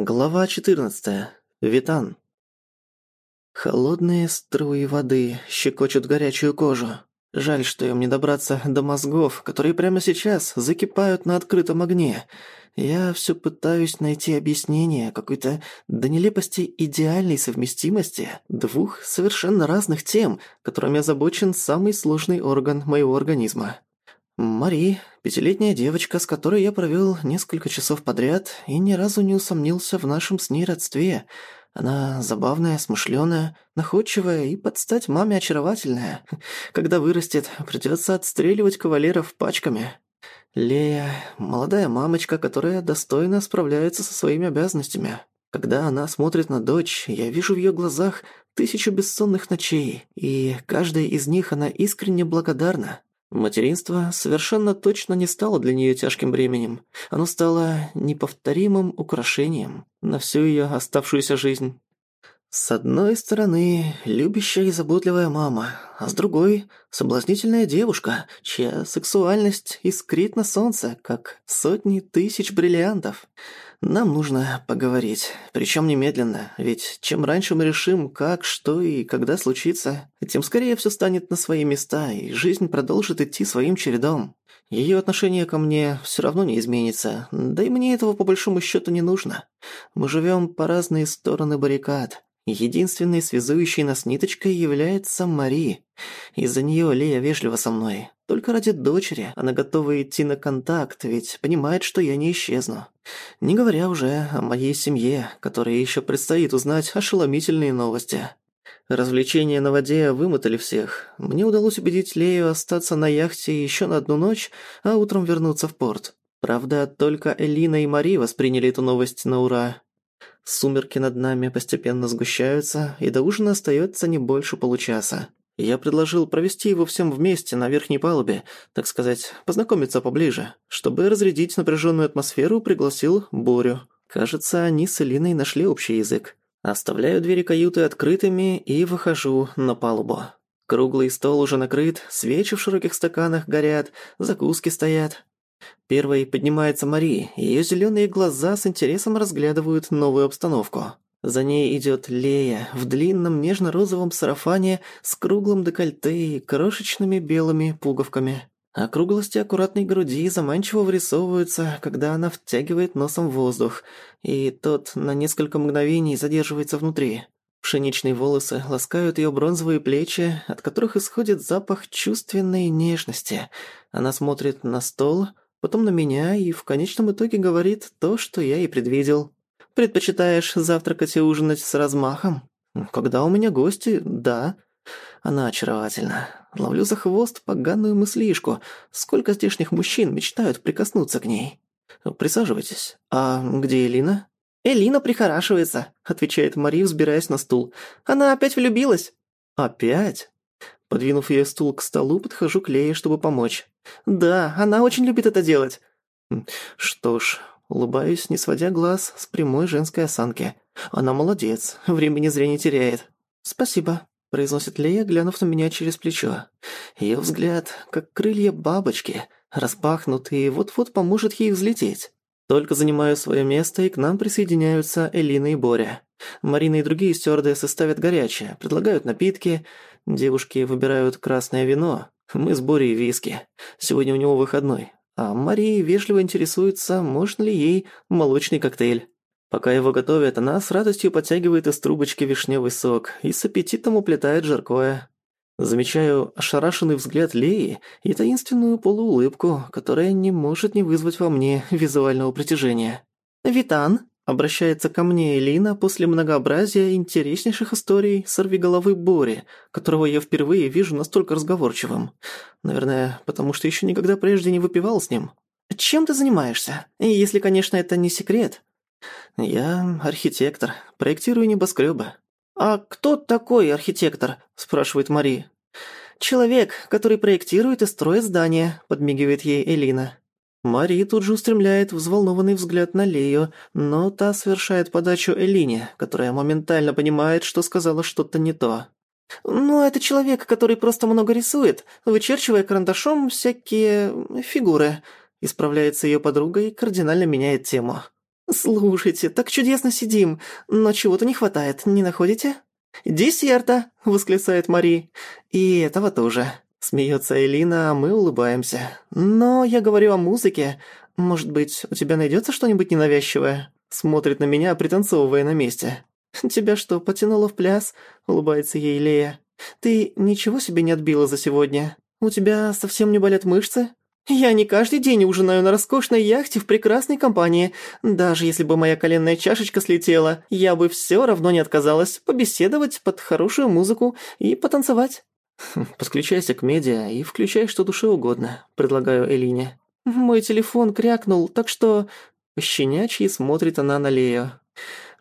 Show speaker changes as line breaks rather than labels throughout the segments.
Глава 14. Витан. Холодные струи воды щекочут горячую кожу. Жаль, что им не добраться до мозгов, которые прямо сейчас закипают на открытом огне. Я все пытаюсь найти объяснение какой-то до нелепости идеальной совместимости двух совершенно разных тем, которыми озабочен самый сложный орган моего организма. Мари, пятилетняя девочка, с которой я провел несколько часов подряд и ни разу не усомнился в нашем с ней родстве. Она забавная, смышленая, находчивая и под стать маме очаровательная. Когда вырастет, придется отстреливать кавалеров пачками. Лея – молодая мамочка, которая достойно справляется со своими обязанностями. Когда она смотрит на дочь, я вижу в ее глазах тысячу бессонных ночей, и каждой из них она искренне благодарна. Материнство совершенно точно не стало для нее тяжким бременем. Оно стало неповторимым украшением на всю ее оставшуюся жизнь. С одной стороны, любящая и заботливая мама, а с другой – соблазнительная девушка, чья сексуальность искрит на солнце, как сотни тысяч бриллиантов. Нам нужно поговорить, причем немедленно, ведь чем раньше мы решим, как, что и когда случится, тем скорее все станет на свои места, и жизнь продолжит идти своим чередом. Ее отношение ко мне все равно не изменится, да и мне этого по большому счету не нужно. Мы живем по разные стороны баррикад. Единственной связующей нас ниточкой является Мари. Из-за нее Лея вежлива со мной. Только ради дочери она готова идти на контакт, ведь понимает, что я не исчезну. Не говоря уже о моей семье, которой еще предстоит узнать ошеломительные новости. Развлечения на воде вымотали всех. Мне удалось убедить Лею остаться на яхте еще на одну ночь, а утром вернуться в порт. Правда, только Элина и Мари восприняли эту новость на ура. Сумерки над нами постепенно сгущаются, и до ужина остается не больше получаса. Я предложил провести его всем вместе на верхней палубе, так сказать, познакомиться поближе. Чтобы разрядить напряженную атмосферу, пригласил Борю. Кажется, они с Элиной нашли общий язык. Оставляю двери каюты открытыми и выхожу на палубу. Круглый стол уже накрыт, свечи в широких стаканах горят, закуски стоят. Первой поднимается Мари, ее зеленые глаза с интересом разглядывают новую обстановку. За ней идет Лея в длинном нежно-розовом сарафане с круглым декольте и крошечными белыми пуговками. Округлости аккуратной груди заманчиво вырисовываются, когда она втягивает носом воздух, и тот на несколько мгновений задерживается внутри. Пшеничные волосы ласкают ее бронзовые плечи, от которых исходит запах чувственной нежности. Она смотрит на стол, потом на меня и в конечном итоге говорит то, что я и предвидел. «Предпочитаешь завтракать и ужинать с размахом?» «Когда у меня гости, да». Она очаровательна. Ловлю за хвост поганую мыслишку. Сколько здешних мужчин мечтают прикоснуться к ней. «Присаживайтесь. А где Элина?» «Элина прихорашивается», — отвечает Мари, взбираясь на стул. «Она опять влюбилась». «Опять?» Подвинув ее стул к столу, подхожу к Лее, чтобы помочь. «Да, она очень любит это делать». «Что ж, улыбаюсь, не сводя глаз с прямой женской осанки. Она молодец, времени зря не теряет». «Спасибо», — произносит Лея, глянув на меня через плечо. Ее взгляд, как крылья бабочки, распахнутые, вот-вот поможет ей взлететь. Только занимаю свое место, и к нам присоединяются Элина и Боря. Марина и другие стюардессы ставят горячее, предлагают напитки. Девушки выбирают красное вино. Мы с Борей виски. Сегодня у него выходной. А Мария вежливо интересуется, можно ли ей молочный коктейль. Пока его готовят, она с радостью подтягивает из трубочки вишневый сок и с аппетитом уплетает жаркое. Замечаю ошарашенный взгляд Леи и таинственную полуулыбку, которая не может не вызвать во мне визуального притяжения. «Витан!» – обращается ко мне Элина после многообразия интереснейших историй сорвиголовы Бори, которого я впервые вижу настолько разговорчивым. Наверное, потому что еще никогда прежде не выпивал с ним. «Чем ты занимаешься? Если, конечно, это не секрет». «Я архитектор, проектирую небоскребы. «А кто такой архитектор?» – спрашивает Мари. «Человек, который проектирует и строит здания», – подмигивает ей Элина. Мари тут же устремляет взволнованный взгляд на Лею, но та совершает подачу Элине, которая моментально понимает, что сказала что-то не то. «Ну, это человек, который просто много рисует, вычерчивая карандашом всякие фигуры», – исправляется ее подруга и кардинально меняет тему. «Слушайте, так чудесно сидим, но чего-то не хватает, не находите?» «Десерта!» – восклицает Мари. «И этого тоже». Смеется Элина, а мы улыбаемся. «Но я говорю о музыке. Может быть, у тебя найдется что-нибудь ненавязчивое?» Смотрит на меня, пританцовывая на месте. «Тебя что, потянуло в пляс?» – улыбается ей Лея. «Ты ничего себе не отбила за сегодня? У тебя совсем не болят мышцы?» «Я не каждый день ужинаю на роскошной яхте в прекрасной компании. Даже если бы моя коленная чашечка слетела, я бы все равно не отказалась побеседовать под хорошую музыку и потанцевать». Хм, «Подключайся к медиа и включай что душе угодно», – предлагаю Элине. «Мой телефон крякнул, так что...» Щенячьи смотрит она на Лею.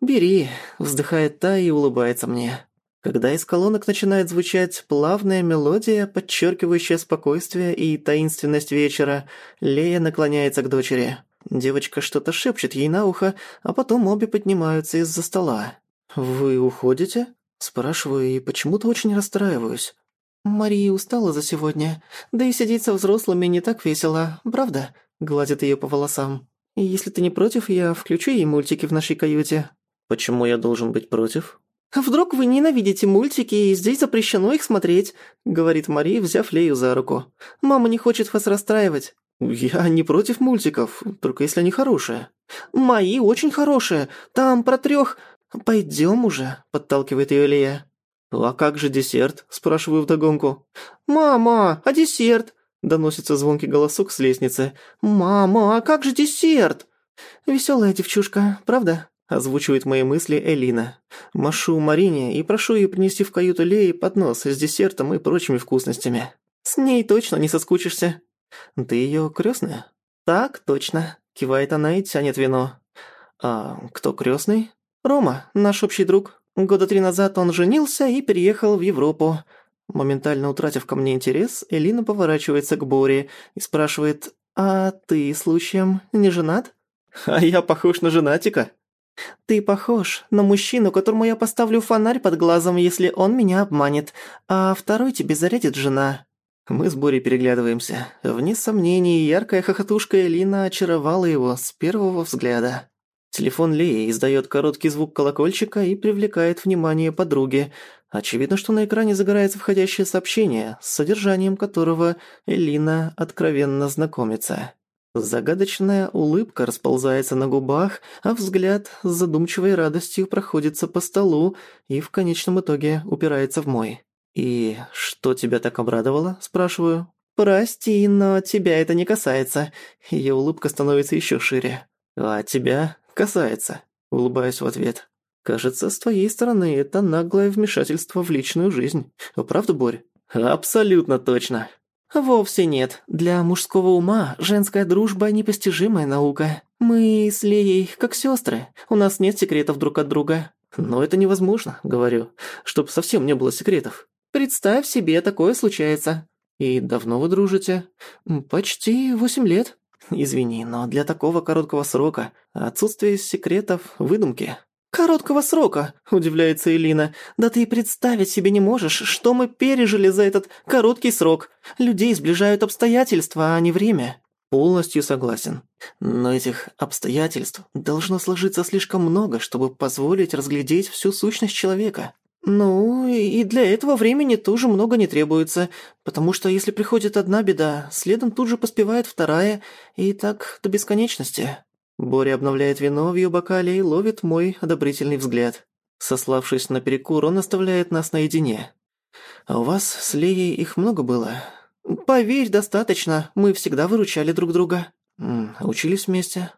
«Бери», – вздыхает та и улыбается мне. Когда из колонок начинает звучать плавная мелодия, подчеркивающая спокойствие и таинственность вечера, Лея наклоняется к дочери. Девочка что-то шепчет ей на ухо, а потом обе поднимаются из-за стола. «Вы уходите?» Спрашиваю и почему-то очень расстраиваюсь. «Мария устала за сегодня. Да и сидеть со взрослыми не так весело, правда?» Гладит ее по волосам. «Если ты не против, я включу ей мультики в нашей каюте». «Почему я должен быть против?» «Вдруг вы ненавидите мультики, и здесь запрещено их смотреть», — говорит Мария, взяв Лею за руку. «Мама не хочет вас расстраивать». «Я не против мультиков, только если они хорошие». «Мои очень хорошие. Там про трёх...» «Пойдём уже», — подталкивает её Лея. «А как же десерт?» – спрашиваю вдогонку. «Мама, а десерт?» – доносится звонкий голосок с лестницы. «Мама, а как же десерт?» «Весёлая девчушка, правда?» Озвучивает мои мысли Элина. Машу Марине и прошу ее принести в каюту Леи поднос с десертом и прочими вкусностями. С ней точно не соскучишься. Ты ее крестная? Так, точно. Кивает она и тянет вино. А кто крестный? Рома, наш общий друг. Года три назад он женился и переехал в Европу. Моментально утратив ко мне интерес, Элина поворачивается к Боре и спрашивает, «А ты, случаем, не женат?» «А я похож на женатика», «Ты похож на мужчину, которому я поставлю фонарь под глазом, если он меня обманет, а второй тебе зарядит жена». Мы с Борей переглядываемся. Вне сомнений, яркая хохотушка Элина очаровала его с первого взгляда. Телефон Леи издает короткий звук колокольчика и привлекает внимание подруги. Очевидно, что на экране загорается входящее сообщение, с содержанием которого Элина откровенно знакомится. Загадочная улыбка расползается на губах, а взгляд с задумчивой радостью проходится по столу и в конечном итоге упирается в мой. «И что тебя так обрадовало?» – спрашиваю. «Прости, но тебя это не касается». Её улыбка становится ещё шире. «А тебя касается», – улыбаюсь в ответ. «Кажется, с твоей стороны это наглое вмешательство в личную жизнь. Правда, Борь?» «Абсолютно точно», «Вовсе нет. Для мужского ума женская дружба – непостижимая наука. Мы с Леей как сестры. У нас нет секретов друг от друга». «Но это невозможно», – говорю, – «чтоб совсем не было секретов». «Представь себе, такое случается». «И давно вы дружите?» «Почти восемь лет». «Извини, но для такого короткого срока отсутствие секретов – выдумки». «Короткого срока», – удивляется Элина. «Да ты и представить себе не можешь, что мы пережили за этот короткий срок. Людей сближают обстоятельства, а не время». Полностью согласен. Но этих обстоятельств должно сложиться слишком много, чтобы позволить разглядеть всю сущность человека. Ну, и для этого времени тоже много не требуется, потому что если приходит одна беда, следом тут же поспевает вторая, и так до бесконечности. Боря обновляет вино в ее бокале и ловит мой одобрительный взгляд. Сославшись на перекур, он оставляет нас наедине. «А у вас с Леей их много было?» «Поверь, достаточно. Мы всегда выручали друг друга». «Учились вместе?»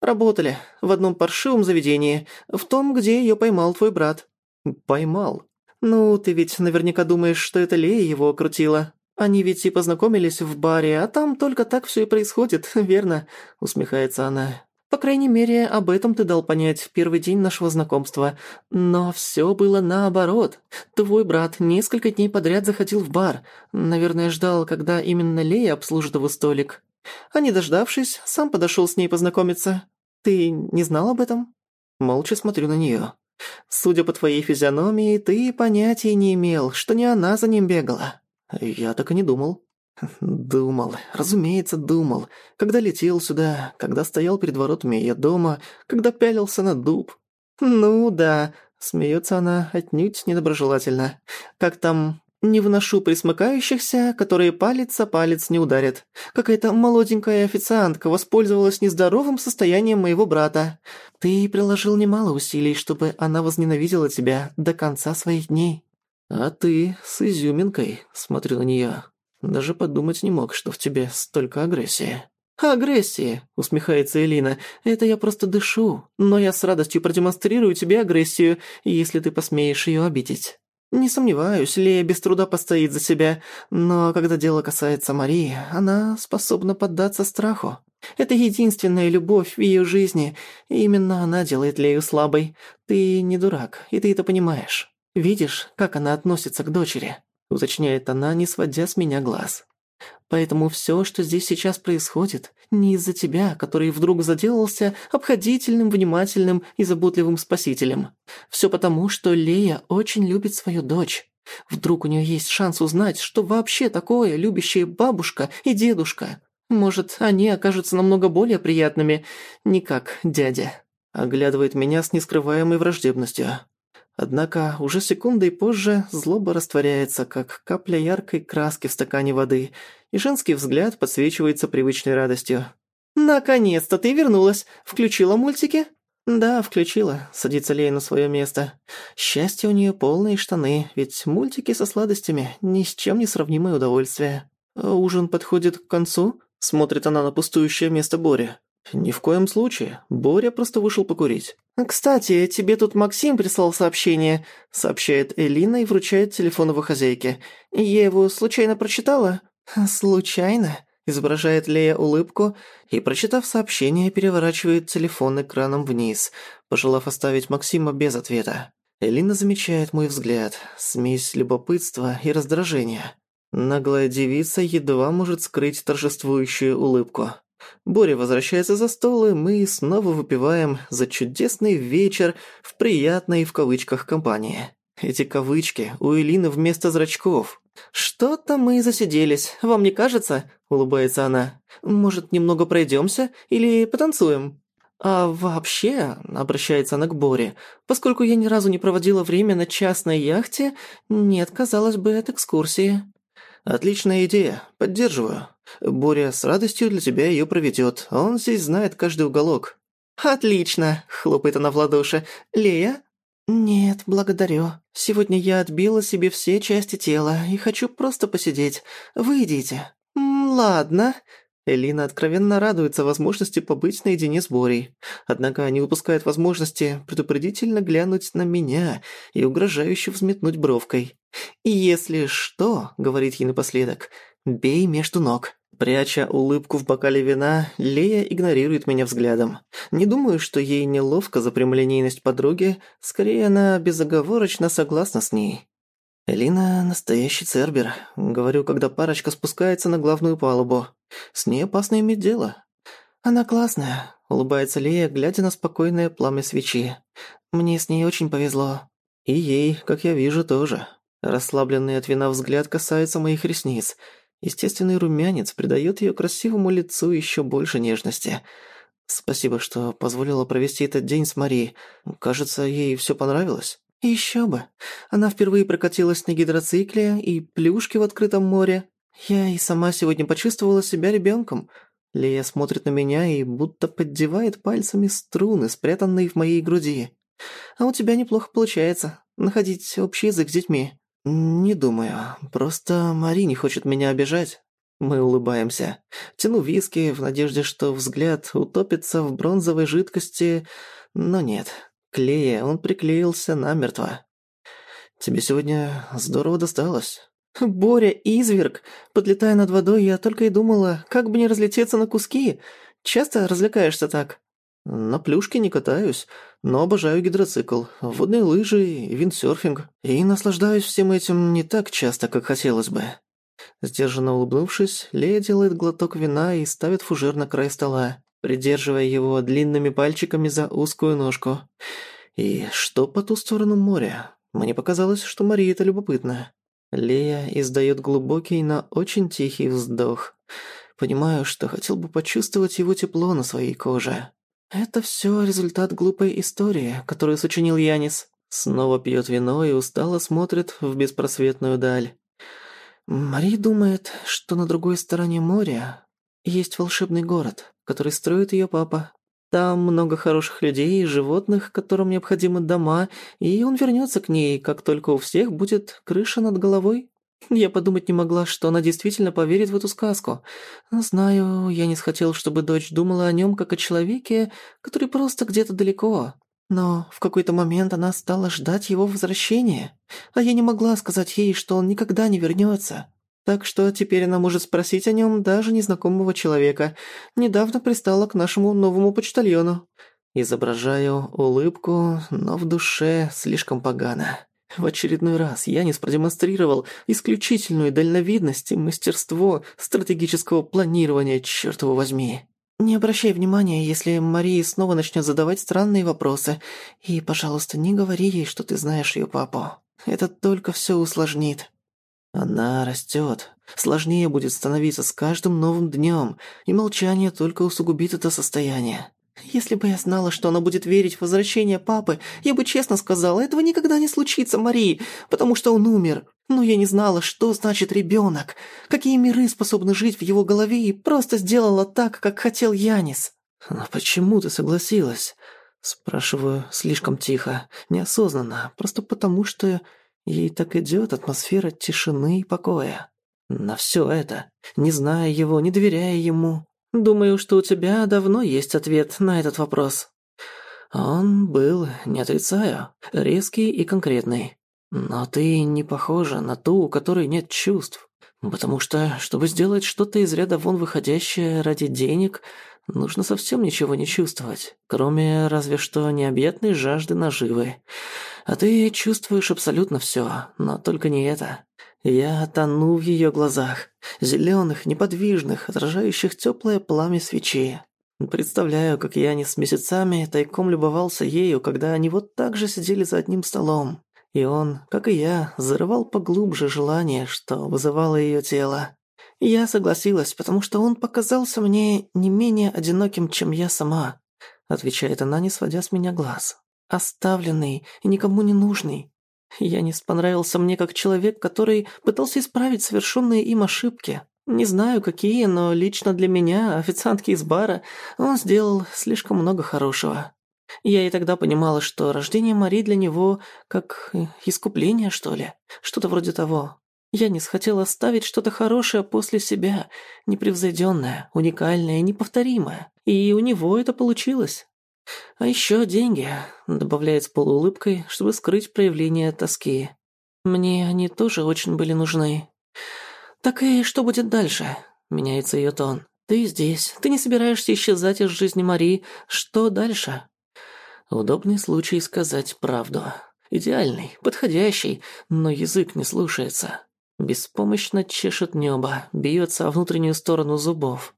«Работали. В одном паршивом заведении. В том, где ее поймал твой брат». «Поймал?» «Ну, ты ведь наверняка думаешь, что это Лея его окрутила. Они ведь и познакомились в баре, а там только так все и происходит, верно?» Усмехается она. По крайней мере, об этом ты дал понять в первый день нашего знакомства. Но все было наоборот. Твой брат несколько дней подряд заходил в бар. Наверное, ждал, когда именно Лея обслужит его столик. А не дождавшись, сам подошел с ней познакомиться. Ты не знал об этом? Молча смотрю на нее. Судя по твоей физиономии, ты понятия не имел, что не она за ним бегала. Я так и не думал. Думал, разумеется, думал. Когда летел сюда, когда стоял перед воротами ее дома, когда пялился на дуб. Ну да, смеется она отнюдь недоброжелательно. Как там не выношу присмыкающихся, которые палец о палец не ударят. Какая-то молоденькая официантка воспользовалась нездоровым состоянием моего брата. Ты приложил немало усилий, чтобы она возненавидела тебя до конца своих дней. А ты с изюминкой, смотрю на неё. Даже подумать не мог, что в тебе столько агрессии. «Агрессии», — усмехается Элина. «Это я просто дышу, но я с радостью продемонстрирую тебе агрессию, если ты посмеешь её обидеть». Не сомневаюсь, Лея без труда постоит за себя, но когда дело касается Марии, она способна поддаться страху. Это единственная любовь в ее жизни, и именно она делает Лею слабой. Ты не дурак, и ты это понимаешь. Видишь, как она относится к дочери?» Уточняет она, не сводя с меня глаз. Поэтому все, что здесь сейчас происходит, не из-за тебя, который вдруг заделался обходительным, внимательным и заботливым спасителем. Все потому, что Лея очень любит свою дочь. Вдруг у нее есть шанс узнать, что вообще такое любящие бабушка и дедушка. Может, они окажутся намного более приятными, не как дядя. Оглядывает меня с нескрываемой враждебностью. Однако уже секундой позже злоба растворяется, как капля яркой краски в стакане воды, и женский взгляд подсвечивается привычной радостью. «Наконец-то ты вернулась! Включила мультики?» «Да, включила», — садится Лея на свое место. «Счастье у нее полные штаны, ведь мультики со сладостями — ни с чем не сравнимое удовольствие». «Ужин подходит к концу?» — смотрит она на пустующее место Бори. «Ни в коем случае. Боря просто вышел покурить». «Кстати, тебе тут Максим прислал сообщение», — сообщает Элина и вручает телефон его хозяйке. «Я его случайно прочитала?» «Случайно?» — изображает Лея улыбку и, прочитав сообщение, переворачивает телефон экраном вниз, пожелав оставить Максима без ответа. Элина замечает мой взгляд, смесь любопытства и раздражения. Наглая девица едва может скрыть торжествующую улыбку. Боря возвращается за стол, и мы снова выпиваем за чудесный вечер в приятной в кавычках компании. Эти кавычки у Элины вместо зрачков. «Что-то мы засиделись, вам не кажется?» – улыбается она. «Может, немного пройдёмся или потанцуем?» «А вообще», – обращается она к Боре, «поскольку я ни разу не проводила время на частной яхте, не отказалась бы от экскурсии». «Отличная идея, поддерживаю. Боря с радостью для тебя её проведёт, он здесь знает каждый уголок». «Отлично!» – хлопает она в ладоши. «Лея?» «Нет, благодарю. Сегодня я отбила себе все части тела и хочу просто посидеть. Вы идите». «Ладно». Элина откровенно радуется возможности побыть наедине с Борей. Однако не упускает возможности предупредительно глянуть на меня и угрожающе взметнуть бровкой. «Если что», — говорит ей напоследок, — «бей между ног». Пряча улыбку в бокале вина, Лея игнорирует меня взглядом. Не думаю, что ей неловко за прямолинейность подруги, скорее она безоговорочно согласна с ней. «Элина – настоящий цербер», – говорю, когда парочка спускается на главную палубу. «С ней опасно иметь дело». «Она классная», – улыбается Лея, глядя на спокойное пламя свечи. «Мне с ней очень повезло». «И ей, как я вижу, тоже». Расслабленный от вина взгляд касается моих ресниц – Естественный румянец придает ее красивому лицу еще больше нежности. Спасибо, что позволила провести этот день с Марией. Кажется, ей все понравилось. Еще бы. Она впервые прокатилась на гидроцикле и плюшки в открытом море. Я и сама сегодня почувствовала себя ребенком. Лея смотрит на меня и будто поддевает пальцами струны, спрятанные в моей груди. А у тебя неплохо получается находить общий язык с детьми. «Не думаю. Просто Мари не хочет меня обижать». Мы улыбаемся. Тяну виски в надежде, что взгляд утопится в бронзовой жидкости, но нет. Клея он приклеился намертво. «Тебе сегодня здорово досталось». «Боря, изверг! Подлетая над водой, я только и думала, как бы не разлететься на куски. Часто развлекаешься так?» На плюшке не катаюсь, но обожаю гидроцикл, водные лыжи и виндсерфинг. И наслаждаюсь всем этим не так часто, как хотелось бы. Сдержанно улыбнувшись, Лея делает глоток вина и ставит фужер на край стола, придерживая его длинными пальчиками за узкую ножку. И что по ту сторону моря? Мне показалось, что Мария это любопытно. Лея издает глубокий, но очень тихий вздох. Понимаю, что хотел бы почувствовать его тепло на своей коже. Это все результат глупой истории, которую сочинил Янис. Снова пьет вино и устало смотрит в беспросветную даль. Мари думает, что на другой стороне моря есть волшебный город, который строит ее папа. Там много хороших людей и животных, которым необходимы дома, и он вернется к ней, как только у всех будет крыша над головой. Я подумать не могла, что она действительно поверит в эту сказку. Знаю, я не хотел, чтобы дочь думала о нем как о человеке, который просто где-то далеко. Но в какой-то момент она стала ждать его возвращения, а я не могла сказать ей, что он никогда не вернется. Так что теперь она может спросить о нем даже незнакомого человека. Недавно пристала к нашему новому почтальону. Изображаю улыбку, но в душе слишком погано. В очередной раз я не продемонстрировал исключительную дальновидность и мастерство стратегического планирования, чёрт его возьми. Не обращай внимания, если Мария снова начнет задавать странные вопросы. И, пожалуйста, не говори ей, что ты знаешь ее папу. Это только все усложнит. Она растет. Сложнее будет становиться с каждым новым днем, и молчание только усугубит это состояние. Если бы я знала, что она будет верить в возвращение папы, я бы честно сказала, этого никогда не случится, Мари, потому что он умер. Но я не знала, что значит ребенок, какие миры способны жить в его голове, и просто сделала так, как хотел Янис. «Но почему ты согласилась?» Спрашиваю слишком тихо, неосознанно, просто потому что ей так идет атмосфера тишины и покоя. На все это, не зная его, не доверяя ему, Думаю, что у тебя давно есть ответ на этот вопрос. Он был, не отрицаю, резкий и конкретный. Но ты не похожа на ту, у которой нет чувств. Потому что, чтобы сделать что-то из ряда вон выходящее ради денег, нужно совсем ничего не чувствовать, кроме разве что необъятной жажды наживы. А ты чувствуешь абсолютно все, но только не это. Я тону в ее глазах, зеленых, неподвижных, отражающих теплое пламя свечи. Представляю, как я не с месяцами тайком любовался ею, когда они вот так же сидели за одним столом. И он, как и я, зарывал поглубже желание, что вызывало ее тело. Я согласилась, потому что он показался мне не менее одиноким, чем я сама, отвечает она, не сводя с меня глаз. Оставленный и никому не нужный, Янис понравился мне как человек, который пытался исправить совершенные им ошибки. Не знаю, какие, но лично для меня, официантки из бара, он сделал слишком много хорошего. Я и тогда понимала, что рождение Мари для него как искупление, что ли. Что-то вроде того. Я не хотел оставить что-то хорошее после себя, непревзойденное, уникальное, неповторимое. И у него это получилось. А еще деньги, добавляет с полуулыбкой, чтобы скрыть проявление тоски. Мне они тоже очень были нужны. Так и что будет дальше? Меняется ее тон. Ты здесь, ты не собираешься исчезать из жизни Мари. Что дальше? Удобный случай сказать правду. Идеальный, подходящий, но язык не слушается. Беспомощно чешет небо, бьется о внутреннюю сторону зубов.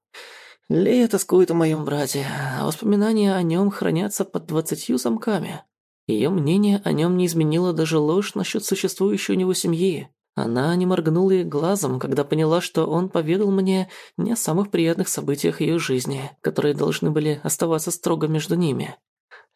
Лея тоскует о моем брате, а воспоминания о нем хранятся под двадцатью замками. Ее мнение о нем не изменило даже ложь насчет существующей у него семьи. Она не моргнула и глазом, когда поняла, что он поведал мне не о самых приятных событиях ее жизни, которые должны были оставаться строго между ними.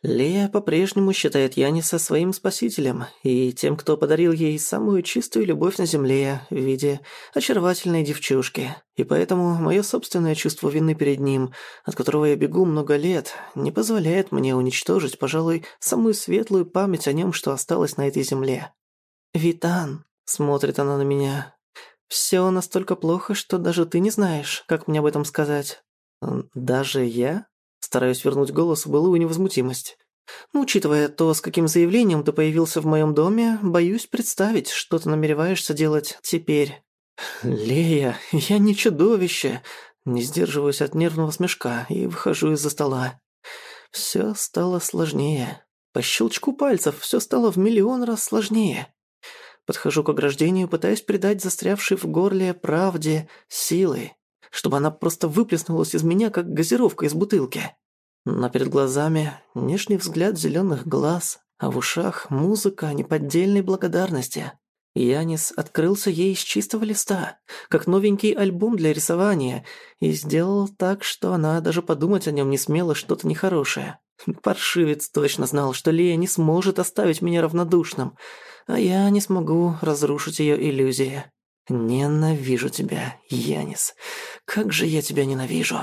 Лея по-прежнему считает Яниса своим спасителем и тем, кто подарил ей самую чистую любовь на земле в виде очаровательной девчушки. И поэтому мое собственное чувство вины перед ним, от которого я бегу много лет, не позволяет мне уничтожить, пожалуй, самую светлую память о нем, что осталось на этой земле. «Витан», — смотрит она на меня, — «всё настолько плохо, что даже ты не знаешь, как мне об этом сказать». «Даже я?» Стараюсь вернуть голосу былую невозмутимость. Ну, учитывая то, с каким заявлением ты появился в моем доме, боюсь представить, что ты намереваешься делать теперь. Лея, я не чудовище. Не сдерживаюсь от нервного смешка и выхожу из-за стола. Все стало сложнее. По щелчку пальцев все стало в миллион раз сложнее. Подхожу к ограждению, пытаясь придать застрявшей в горле правде силы, чтобы она просто выплеснулась из меня, как газировка из бутылки. Но перед глазами нежный взгляд зеленых глаз, а в ушах музыка неподдельной благодарности. Янис открылся ей с чистого листа, как новенький альбом для рисования, и сделал так, что она даже подумать о нем не смела что-то нехорошее. Паршивец точно знал, что Лея не сможет оставить меня равнодушным, а я не смогу разрушить ее иллюзии. Ненавижу тебя, Янис. Как же я тебя ненавижу.